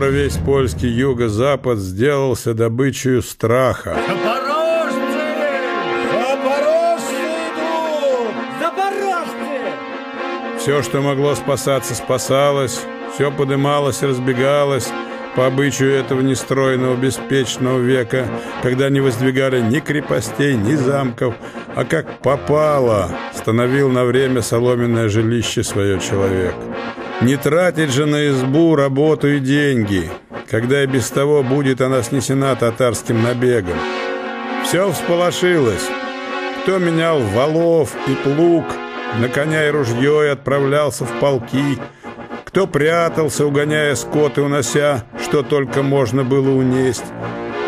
Скоро весь польский юго-запад сделался добычей страха. Запорожцы! Запорожцы идут! Запорожцы! Все, что могло спасаться, спасалось, все подымалось и разбегалось по обычаю этого нестройного беспечного века, когда не воздвигали ни крепостей, ни замков, а как попало, становил на время соломенное жилище свое человек. Не тратить же на избу работу и деньги, когда и без того будет она снесена татарским набегом. Все всполошилось. Кто менял валов и плуг, на коня и ружье и отправлялся в полки, кто прятался, угоняя скот и унося, что только можно было унесть.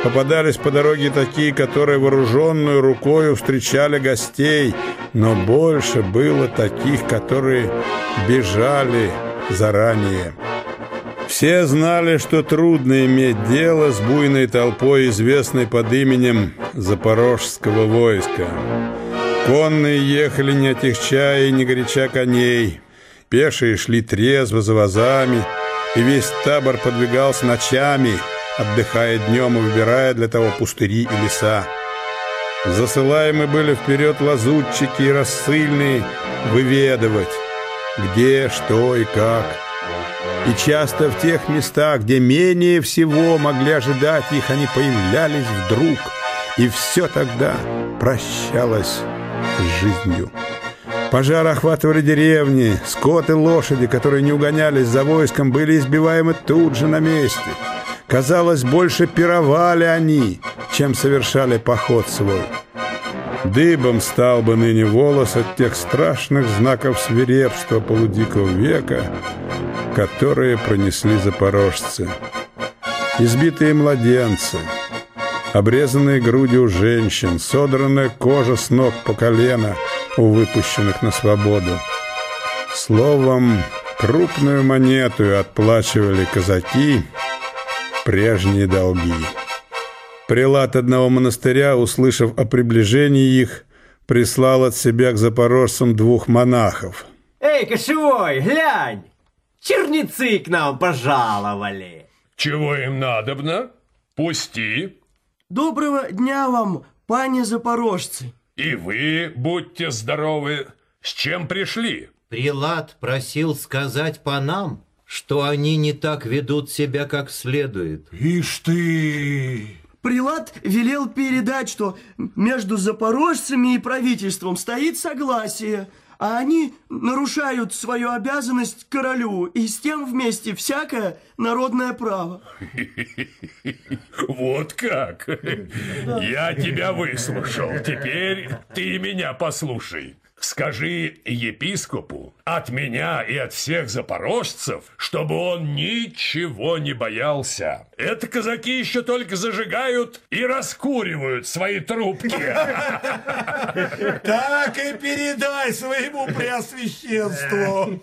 Попадались по дороге такие, которые вооруженную рукою встречали гостей, но больше было таких, которые бежали, заранее. Все знали, что трудно иметь дело с буйной толпой, известной под именем Запорожского войска. Конные ехали не отягчая и не горяча коней. Пешие шли трезво за вазами, и весь табор подвигался ночами, отдыхая днем и выбирая для того пустыри и леса. Засылаемы были вперед лазутчики и рассыльные выведывать, где, что и как. И часто в тех местах, где менее всего могли ожидать их, они появлялись вдруг, и все тогда прощалось с жизнью. Пожары охватывали деревни, скот и лошади, которые не угонялись за войском, были избиваемы тут же на месте. Казалось, больше пировали они, чем совершали поход свой. Дыбом стал бы ныне волос от тех страшных знаков свирепства полудикого века, которые пронесли запорожцы. Избитые младенцы, обрезанные груди у женщин, содранная кожа с ног по колено у выпущенных на свободу. Словом, крупную монету отплачивали казаки прежние долги. Прилад одного монастыря, услышав о приближении их, прислал от себя к запорожцам двух монахов. Эй, кошевой, глянь! Черницы к нам пожаловали. Чего им надобно? Пусти. Доброго дня вам, пане запорожцы. И вы будьте здоровы. С чем пришли? Прилад просил сказать по нам, что они не так ведут себя, как следует. Ишь ты! Прилад велел передать, что между запорожцами и правительством стоит согласие, а они нарушают свою обязанность королю и с тем вместе всякое народное право. Вот как? Я тебя выслушал. Теперь ты меня послушай. Скажи епископу от меня и от всех запорожцев, чтобы он ничего не боялся. Это казаки еще только зажигают и раскуривают свои трубки. Так и передай своему преосвященству.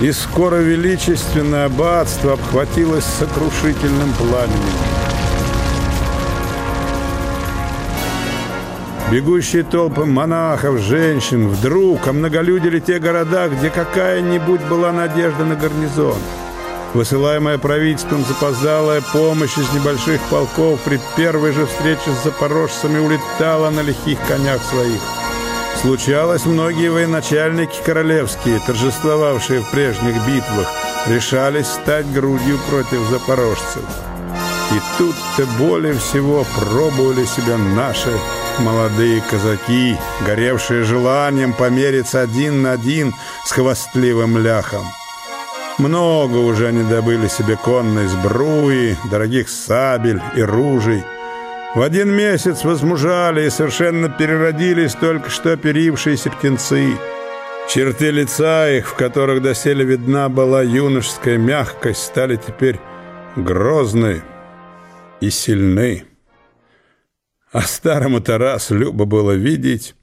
И скоро величественное аббатство обхватилось сокрушительным пламенем. Бегущие толпы монахов, женщин вдруг омноголюдили те города, где какая-нибудь была надежда на гарнизон. Высылаемая правительством запоздалая помощь из небольших полков при первой же встрече с запорожцами улетала на лихих конях своих. Случалось, многие военачальники королевские, торжествовавшие в прежних битвах, решались стать грудью против запорожцев. И тут-то более всего пробовали себя наши молодые казаки, горевшие желанием помериться один на один с хвастливым ляхом. Много уже они добыли себе конной сбруи, дорогих сабель и ружей. В один месяц возмужали и совершенно переродились только что перившиеся птенцы. Черты лица их, в которых доселе видна была юношеская мягкость, стали теперь грозны и сильны. А старому Тарасу любо было видеть,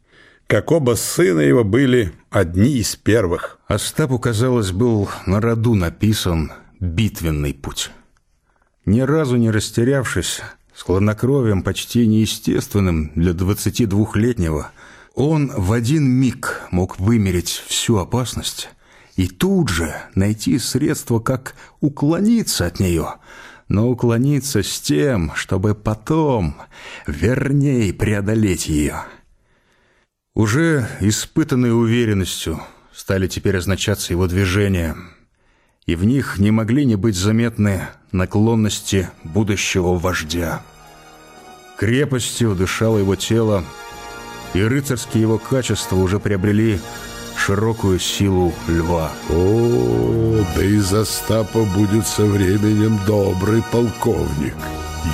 как оба сына его были одни из первых. Остапу, казалось, был на роду написан битвенный путь. Ни разу не растерявшись, с хладнокровием почти неестественным для 22-летнего, он в один миг мог вымерить всю опасность и тут же найти средство, как уклониться от нее, но уклониться с тем, чтобы потом верней преодолеть ее. Уже испытанной уверенностью стали теперь означаться его движения, и в них не могли не быть заметны наклонности будущего вождя. Крепостью дышало его тело, и рыцарские его качества уже приобрели широкую силу льва. О, да из Остапа будет со временем добрый полковник.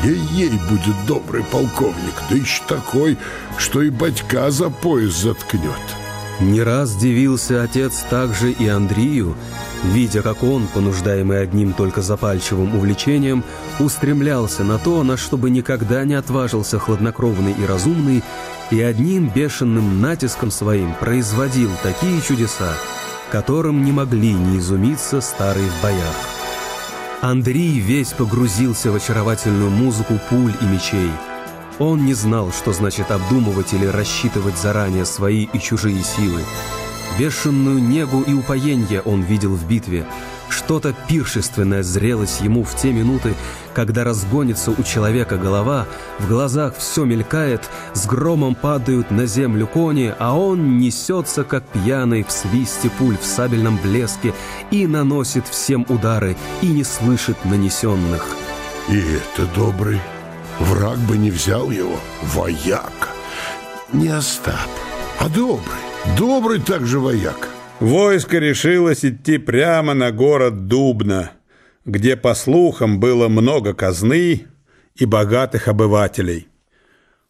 Ей-ей будет добрый полковник, да еще такой, что и батька за пояс заткнет. Не раз дивился отец также и Андрею, видя, как он, понуждаемый одним только запальчивым увлечением, устремлялся на то, на что бы никогда не отважился хладнокровный и разумный, и одним бешеным натиском своим производил такие чудеса, которым не могли не изумиться старые в боях. Андрей весь погрузился в очаровательную музыку пуль и мечей. Он не знал, что значит обдумывать или рассчитывать заранее свои и чужие силы. Бешеную негу и упоенье он видел в битве. Что-то пиршественное зрелось ему в те минуты, когда разгонится у человека голова, в глазах все мелькает, с громом падают на землю кони, а он несется, как пьяный, в свисте пуль в сабельном блеске и наносит всем удары, и не слышит нанесенных. И это добрый. Враг бы не взял его. Вояк. Не Остап, а добрый. Добрый также вояк. Войско решилось идти прямо на город Дубна, где, по слухам, было много казны и богатых обывателей.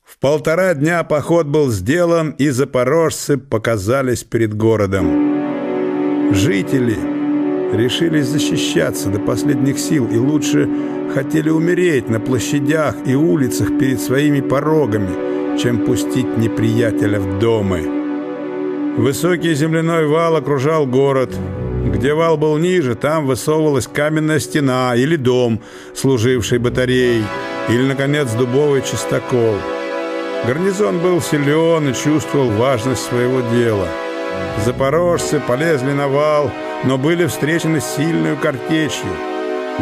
В полтора дня поход был сделан, и запорожцы показались перед городом. Жители решились защищаться до последних сил и лучше хотели умереть на площадях и улицах перед своими порогами, чем пустить неприятеля в домы. Высокий земляной вал окружал город. Где вал был ниже, там высовывалась каменная стена или дом, служивший батареей, или, наконец, дубовый чистокол. Гарнизон был силен и чувствовал важность своего дела. Запорожцы полезли на вал, но были встречены сильной картечью.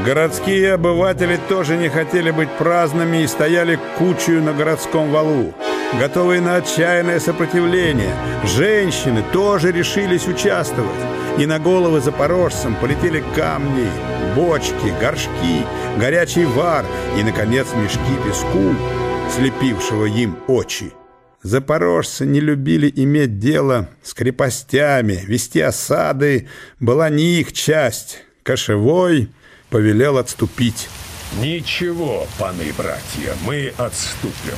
Городские обыватели тоже не хотели быть праздными и стояли кучью на городском валу готовые на отчаянное сопротивление. Женщины тоже решились участвовать. И на головы запорожцам полетели камни, бочки, горшки, горячий вар и, наконец, мешки песку, слепившего им очи. Запорожцы не любили иметь дело с крепостями, вести осады была не их часть. Кошевой повелел отступить. Ничего, паны братья, мы отступим.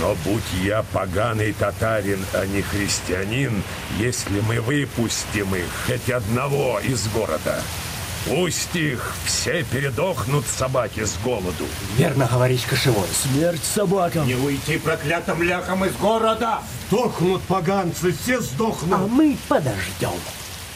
Но будь я поганый татарин, а не христианин, если мы выпустим их, хоть одного из города, пусть их все передохнут собаки с голоду. Верно говоришь, кошевой. Смерть собакам. Не уйти проклятым ляхам из города. Дохнут поганцы, все сдохнут. А мы подождем.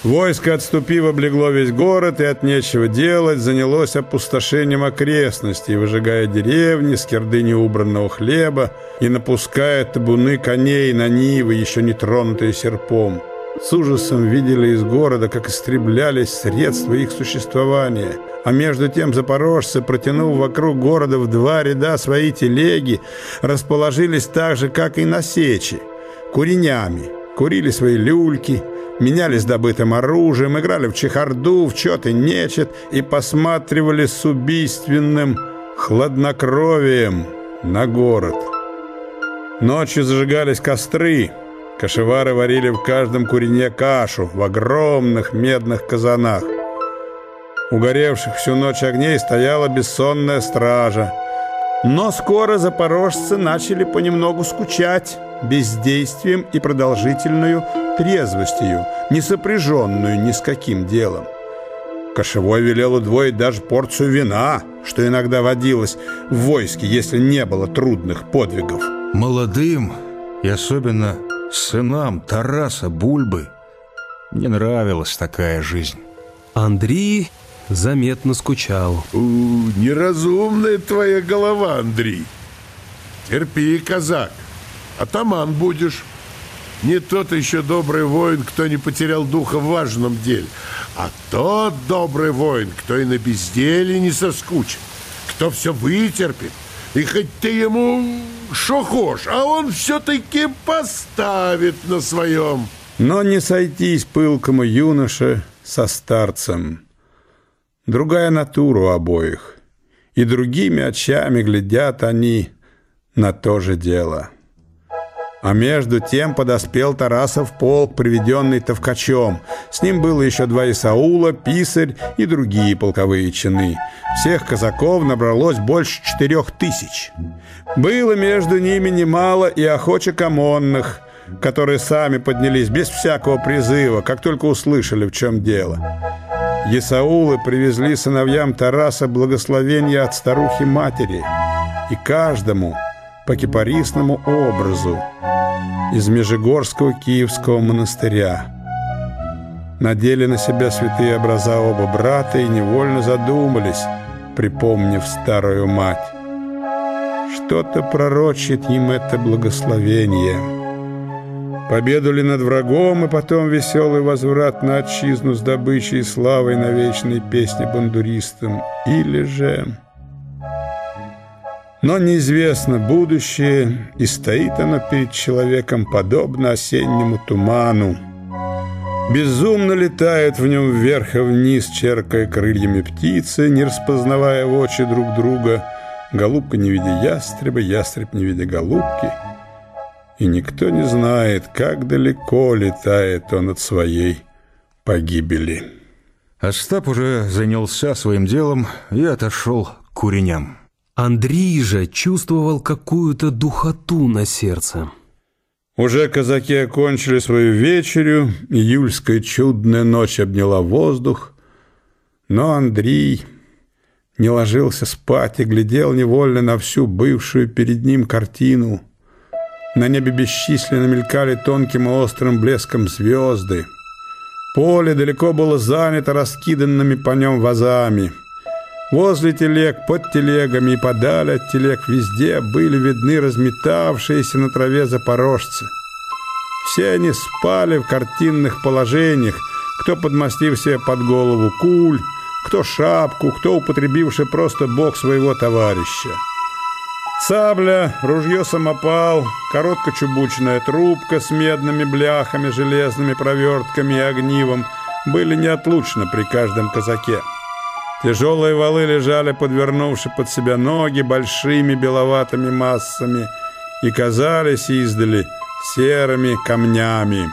Войско, отступив, облегло весь город, и от нечего делать занялось опустошением окрестностей, выжигая деревни, скирды неубранного хлеба и напуская табуны коней на нивы, еще не тронутые серпом. С ужасом видели из города, как истреблялись средства их существования. А между тем запорожцы, протянув вокруг города в два ряда свои телеги, расположились так же, как и на сечи, куренями, курили свои люльки – менялись добытым оружием, играли в чехарду, в чет и нечет и посматривали с убийственным хладнокровием на город. Ночью зажигались костры, кошевары варили в каждом курине кашу в огромных медных казанах. У горевших всю ночь огней стояла бессонная стража. Но скоро запорожцы начали понемногу скучать бездействием и продолжительную трезвостью, не сопряженную ни с каким делом. Кошевой велел удвоить даже порцию вина, что иногда водилось в войске, если не было трудных подвигов. Молодым и особенно сынам Тараса Бульбы не нравилась такая жизнь. Андрей заметно скучал. У, неразумная твоя голова, Андрей. Терпи, казак, атаман будешь. Не тот еще добрый воин, кто не потерял духа в важном деле, а тот добрый воин, кто и на безделе не соскучит, кто все вытерпит, и хоть ты ему шо хошь, а он все-таки поставит на своем. Но не сойтись пылкому юноше со старцем. Другая натура у обоих, и другими очами глядят они на то же дело. А между тем подоспел Тарасов полк, приведенный Товкачем. С ним было еще два Исаула, Писарь и другие полковые чины. Всех казаков набралось больше четырех тысяч. Было между ними немало и охочек омонных, которые сами поднялись без всякого призыва, как только услышали, в чем дело. Исаулы привезли сыновьям Тараса благословение от старухи-матери, и каждому по кипарисному образу из Межигорского Киевского монастыря. Надели на себя святые образа оба брата и невольно задумались, припомнив старую мать. Что-то пророчит им это благословение. Победу ли над врагом, и потом веселый возврат на отчизну с добычей и славой на вечной песне бандуристам, или же... Но неизвестно будущее, и стоит оно перед человеком подобно осеннему туману. Безумно летает в нем вверх и вниз, черкая крыльями птицы, не распознавая в очи друг друга, голубка не видя ястреба, ястреб не видя голубки. И никто не знает, как далеко летает он от своей погибели. Остап уже занялся своим делом и отошел к куреням. Андрей же чувствовал какую-то духоту на сердце. Уже казаки окончили свою вечерю, июльская чудная ночь обняла воздух, но Андрей не ложился спать и глядел невольно на всю бывшую перед ним картину. На небе бесчисленно мелькали тонким и острым блеском звезды. Поле далеко было занято раскиданными по нем вазами – Возле телег, под телегами и подали от телег везде были видны разметавшиеся на траве запорожцы. Все они спали в картинных положениях, кто подмастив себе под голову куль, кто шапку, кто употребивший просто бок своего товарища. Сабля, ружье-самопал, короткочубучная трубка с медными бляхами, железными провертками и огнивом были неотлучны при каждом казаке. Тяжелые валы лежали, подвернувши под себя ноги большими беловатыми массами и казались издали серыми камнями.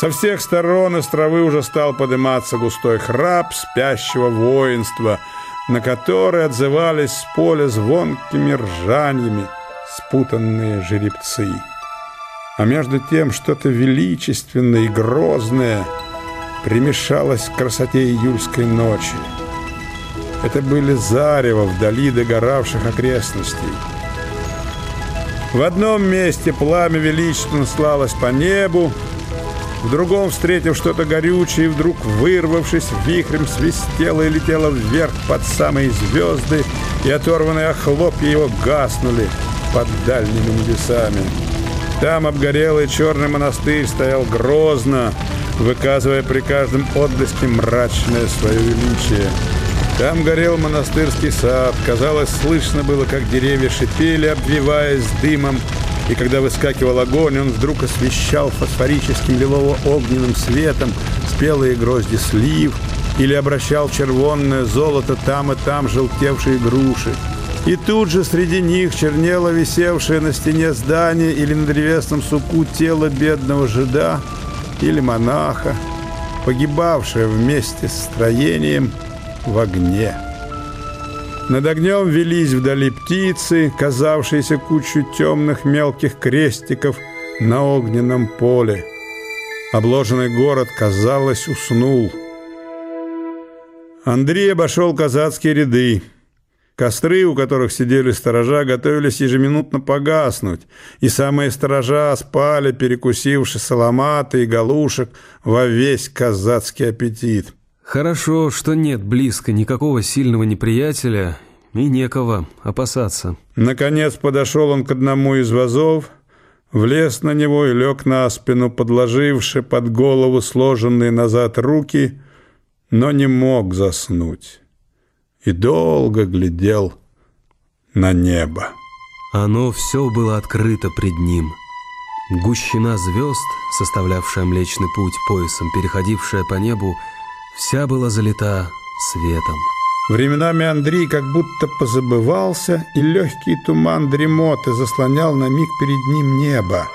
Со всех сторон из травы уже стал подниматься густой храп спящего воинства, на который отзывались с поля звонкими ржаньями спутанные жеребцы. А между тем что-то величественное и грозное примешалось к красоте июльской ночи. Это были зарево вдали догоравших окрестностей. В одном месте пламя величественно слалось по небу, в другом, встретив что-то горючее, вдруг, вырвавшись, вихрем свистело и летело вверх под самые звезды, и оторванные хлопья его гаснули под дальними небесами. Там обгорелый черный монастырь стоял грозно, выказывая при каждом отблеске мрачное свое величие. Там горел монастырский сад. Казалось, слышно было, как деревья шипели, обвиваясь дымом. И когда выскакивал огонь, он вдруг освещал фосфорическим лилово-огненным светом спелые грозди слив или обращал червонное золото там и там желтевшие груши. И тут же среди них чернело висевшее на стене здание или на древесном суку тело бедного жида или монаха, погибавшее вместе с строением – в огне. Над огнем велись вдали птицы, казавшиеся кучу темных мелких крестиков на огненном поле. Обложенный город, казалось, уснул. Андрей обошел казацкие ряды. Костры, у которых сидели сторожа, готовились ежеминутно погаснуть, и самые сторожа спали, перекусивши саламаты и галушек во весь казацкий аппетит. Хорошо, что нет близко никакого сильного неприятеля и некого опасаться. Наконец подошел он к одному из вазов, влез на него и лег на спину, подложивши под голову сложенные назад руки, но не мог заснуть. И долго глядел на небо. Оно все было открыто пред ним. Гущина звезд, составлявшая Млечный Путь поясом, переходившая по небу, вся была залита светом. Временами Андрей как будто позабывался, и легкий туман дремоты заслонял на миг перед ним небо.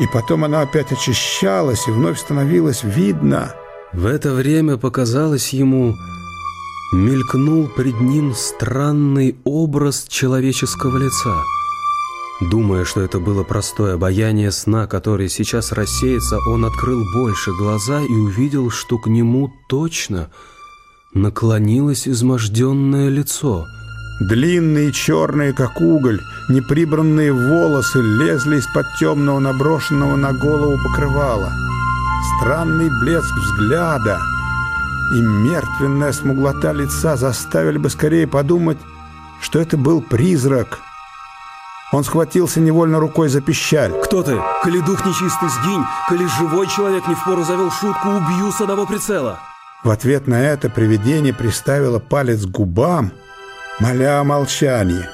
И потом оно опять очищалось, и вновь становилось видно. В это время показалось ему, мелькнул пред ним странный образ человеческого лица. Думая, что это было простое обаяние сна, который сейчас рассеется, он открыл больше глаза и увидел, что к нему точно – наклонилось изможденное лицо. Длинные черные, как уголь, неприбранные волосы лезли из-под темного наброшенного на голову покрывала. Странный блеск взгляда и мертвенная смуглота лица заставили бы скорее подумать, что это был призрак. Он схватился невольно рукой за пищаль. «Кто ты? Коли дух нечистый, сгинь! Коли живой человек не впору завел шутку, убью с одного прицела!» В ответ на это привидение приставило палец к губам, моля о молчании.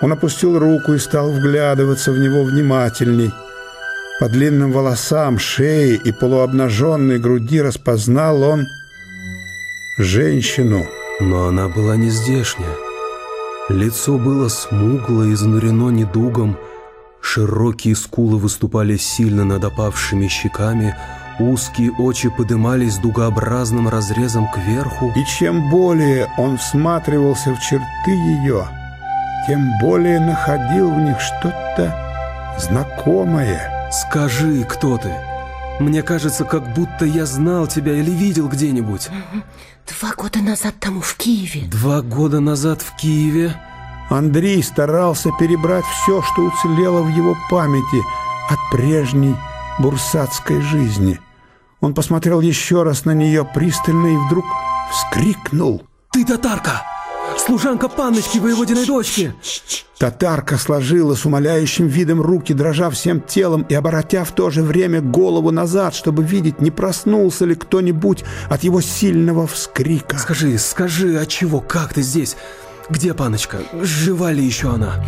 Он опустил руку и стал вглядываться в него внимательней. По длинным волосам, шее и полуобнаженной груди распознал он женщину. Но она была не здешняя. Лицо было смугло и изнурено недугом, широкие скулы выступали сильно над опавшими щеками, Узкие очи подымались дугообразным разрезом кверху. И чем более он всматривался в черты ее, тем более находил в них что-то знакомое. «Скажи, кто ты? Мне кажется, как будто я знал тебя или видел где-нибудь». Два года назад там, в Киеве. Два года назад в Киеве? Андрей старался перебрать все, что уцелело в его памяти от прежней бурсатской жизни – он посмотрел еще раз на нее пристально и вдруг вскрикнул. «Ты татарка! Служанка панночки воеводиной дочки!» Татарка сложила с умоляющим видом руки, дрожа всем телом и оборотя в то же время голову назад, чтобы видеть, не проснулся ли кто-нибудь от его сильного вскрика. «Скажи, скажи, а чего, как ты здесь? Где паночка? Жива ли еще она?»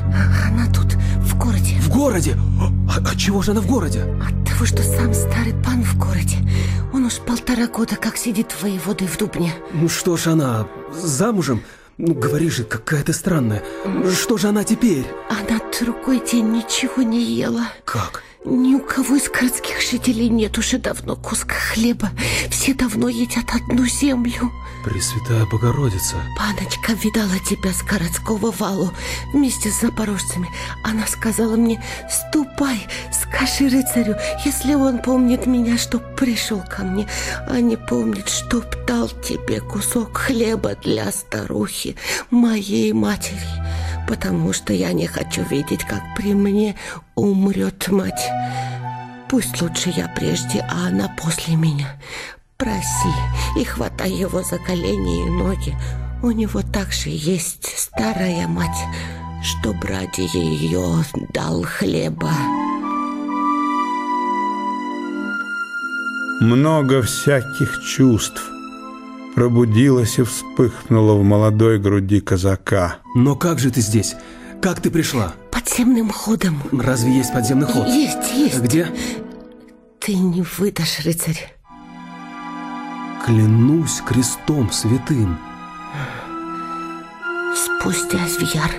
«Она тут, в городе». «В городе? А, а чего же она в городе?» «От того, что сам старый пан в городе. Он уж полтора года как сидит воеводой в Дубне». «Ну что ж она, замужем?» Ну, говори же, какая ты странная. Что же она теперь? Она другой день ничего не ела. Как? Ни у кого из городских жителей нет уже давно куска хлеба. Все давно едят одну землю. Пресвятая Богородица. Паночка видала тебя с городского валу вместе с запорожцами. Она сказала мне, ступай, скажи рыцарю, если он помнит меня, чтоб пришел ко мне, а не помнит, чтоб дал тебе кусок хлеба для старухи, моей матери потому что я не хочу видеть, как при мне умрет мать. Пусть лучше я прежде, а она после меня. Проси и хватай его за колени и ноги. У него также есть старая мать, чтоб ради ее дал хлеба. Много всяких чувств пробудилась и вспыхнула в молодой груди казака. Но как же ты здесь? Как ты пришла? Подземным ходом. Разве есть подземный ход? Есть, есть. Где? Ты не выдашь, рыцарь. Клянусь крестом святым. Спустясь в яр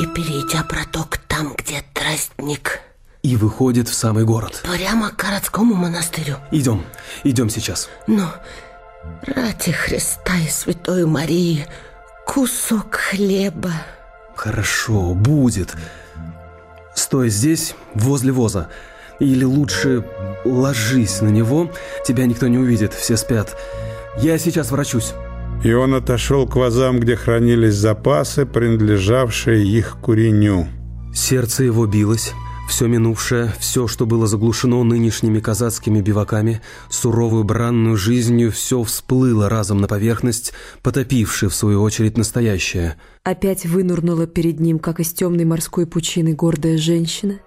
и перейдя проток там, где тростник. И выходит в самый город. Прямо к городскому монастырю. Идем, идем сейчас. Но Ради Христа и Святой Марии кусок хлеба. Хорошо, будет. Стой здесь, возле воза. Или лучше ложись на него, тебя никто не увидит, все спят. Я сейчас врачусь. И он отошел к вазам, где хранились запасы, принадлежавшие их куреню. Сердце его билось, все минувшее, все, что было заглушено нынешними казацкими биваками, суровую бранную жизнью, все всплыло разом на поверхность, потопившее, в свою очередь, настоящее. Опять вынурнула перед ним, как из темной морской пучины, гордая женщина,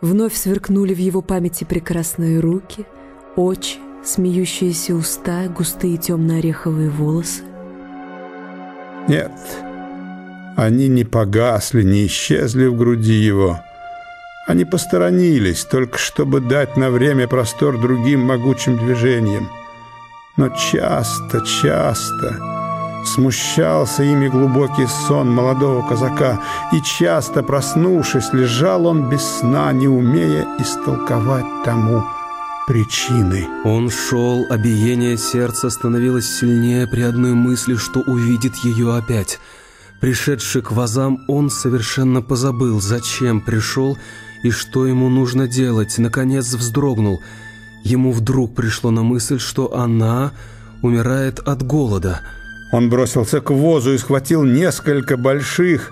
Вновь сверкнули в его памяти прекрасные руки, очи, смеющиеся уста, густые темно-ореховые волосы. Нет, они не погасли, не исчезли в груди его. Они посторонились, только чтобы дать на время простор другим могучим движениям. Но часто, часто смущался ими глубокий сон молодого казака, и часто, проснувшись, лежал он без сна, не умея истолковать тому причины. Он шел, а биение сердца становилось сильнее при одной мысли, что увидит ее опять. Пришедший к вазам, он совершенно позабыл, зачем пришел и что ему нужно делать. Наконец вздрогнул. Ему вдруг пришло на мысль, что она умирает от голода. Он бросился к возу и схватил несколько больших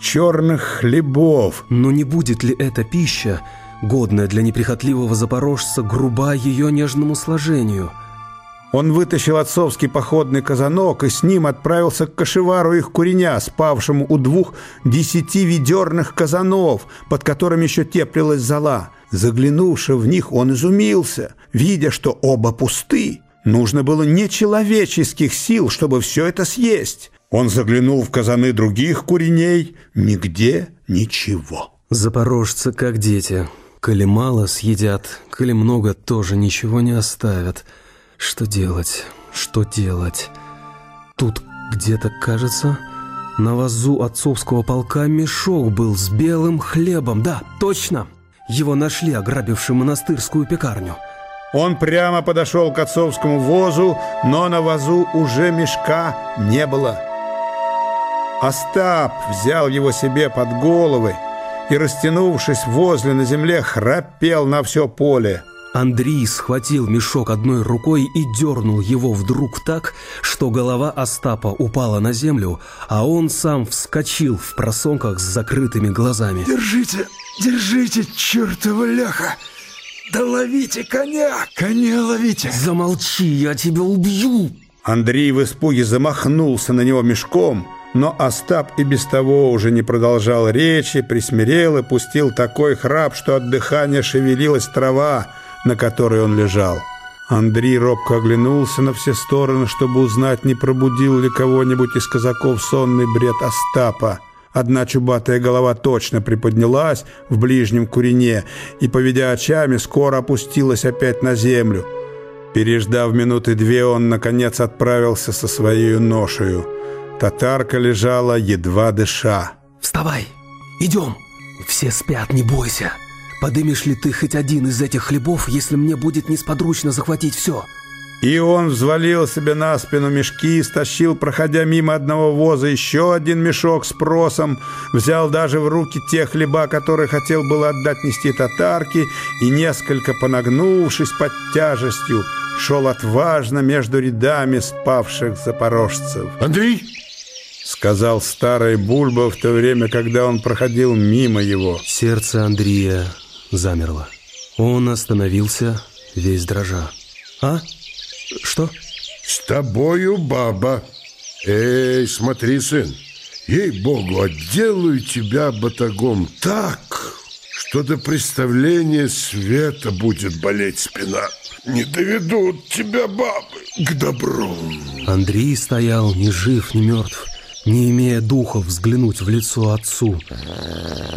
черных хлебов. Но не будет ли эта пища годная для неприхотливого запорожца, груба ее нежному сложению. Он вытащил отцовский походный казанок и с ним отправился к кошевару их куреня, спавшему у двух десяти ведерных казанов, под которыми еще теплилась зола. Заглянувши в них, он изумился, видя, что оба пусты. Нужно было нечеловеческих сил, чтобы все это съесть. Он заглянул в казаны других куреней. Нигде ничего. Запорожцы как дети. Коли мало съедят, коли много тоже ничего не оставят. Что делать? Что делать? Тут где-то, кажется, на вазу отцовского полка мешок был с белым хлебом. Да, точно! Его нашли, ограбивший монастырскую пекарню. Он прямо подошел к отцовскому возу, но на вазу уже мешка не было. Остап взял его себе под головы, и, растянувшись возле на земле, храпел на все поле. Андрей схватил мешок одной рукой и дернул его вдруг так, что голова Остапа упала на землю, а он сам вскочил в просонках с закрытыми глазами. «Держите, держите, чертова ляха! Да ловите коня, коня ловите!» «Замолчи, я тебя убью!» Андрей в испуге замахнулся на него мешком – но Остап и без того уже не продолжал речи, присмирел и пустил такой храп, что от дыхания шевелилась трава, на которой он лежал. Андрей робко оглянулся на все стороны, чтобы узнать, не пробудил ли кого-нибудь из казаков сонный бред Остапа. Одна чубатая голова точно приподнялась в ближнем курине и, поведя очами, скоро опустилась опять на землю. Переждав минуты две, он, наконец, отправился со своей ношею. Татарка лежала, едва дыша. «Вставай! Идем! Все спят, не бойся! Подымешь ли ты хоть один из этих хлебов, если мне будет несподручно захватить все?» И он взвалил себе на спину мешки, стащил, проходя мимо одного воза, еще один мешок с просом, взял даже в руки те хлеба, которые хотел было отдать нести татарке, и, несколько понагнувшись под тяжестью, шел отважно между рядами спавших запорожцев. «Андрей!» сказал старый Бульба в то время, когда он проходил мимо его. Сердце Андрея замерло. Он остановился, весь дрожа. «А? Что?» «С тобою баба. Эй, смотри, сын, ей-богу, отделаю тебя батагом так, что до представления света будет болеть спина. Не доведут тебя бабы к добру». Андрей стоял ни жив, ни мертв не имея духа взглянуть в лицо отцу.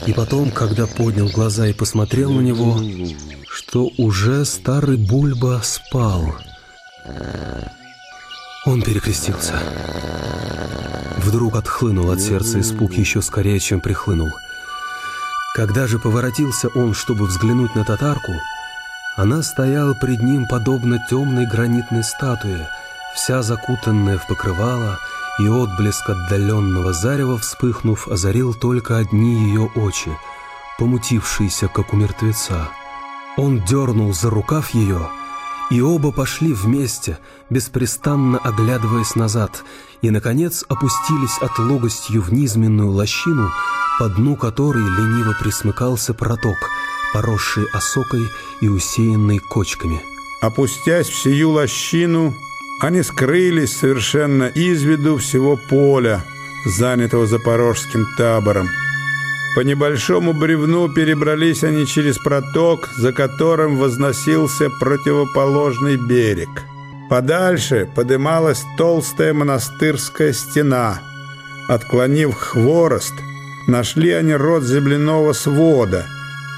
И потом, когда поднял глаза и посмотрел на него, что уже старый Бульба спал. Он перекрестился. Вдруг отхлынул от сердца испуг еще скорее, чем прихлынул. Когда же поворотился он, чтобы взглянуть на татарку, она стояла пред ним подобно темной гранитной статуе, вся закутанная в покрывало, и отблеск отдаленного зарева, вспыхнув, озарил только одни ее очи, помутившиеся, как у мертвеца. Он дернул за рукав ее, и оба пошли вместе, беспрестанно оглядываясь назад, и, наконец, опустились от логостью в низменную лощину, по дну которой лениво присмыкался проток, поросший осокой и усеянный кочками. Опустясь в сию лощину, они скрылись совершенно из виду всего поля, занятого запорожским табором. По небольшому бревну перебрались они через проток, за которым возносился противоположный берег. Подальше подымалась толстая монастырская стена. Отклонив хворост, нашли они рот земляного свода.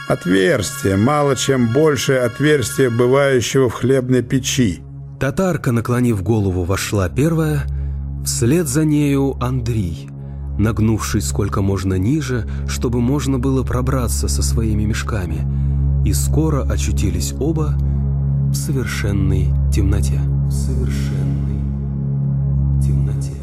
Отверстие, мало чем большее отверстие бывающего в хлебной печи. Татарка, наклонив голову, вошла первая, вслед за нею Андрей, нагнувшись сколько можно ниже, чтобы можно было пробраться со своими мешками, и скоро очутились оба в совершенной темноте. В совершенной темноте.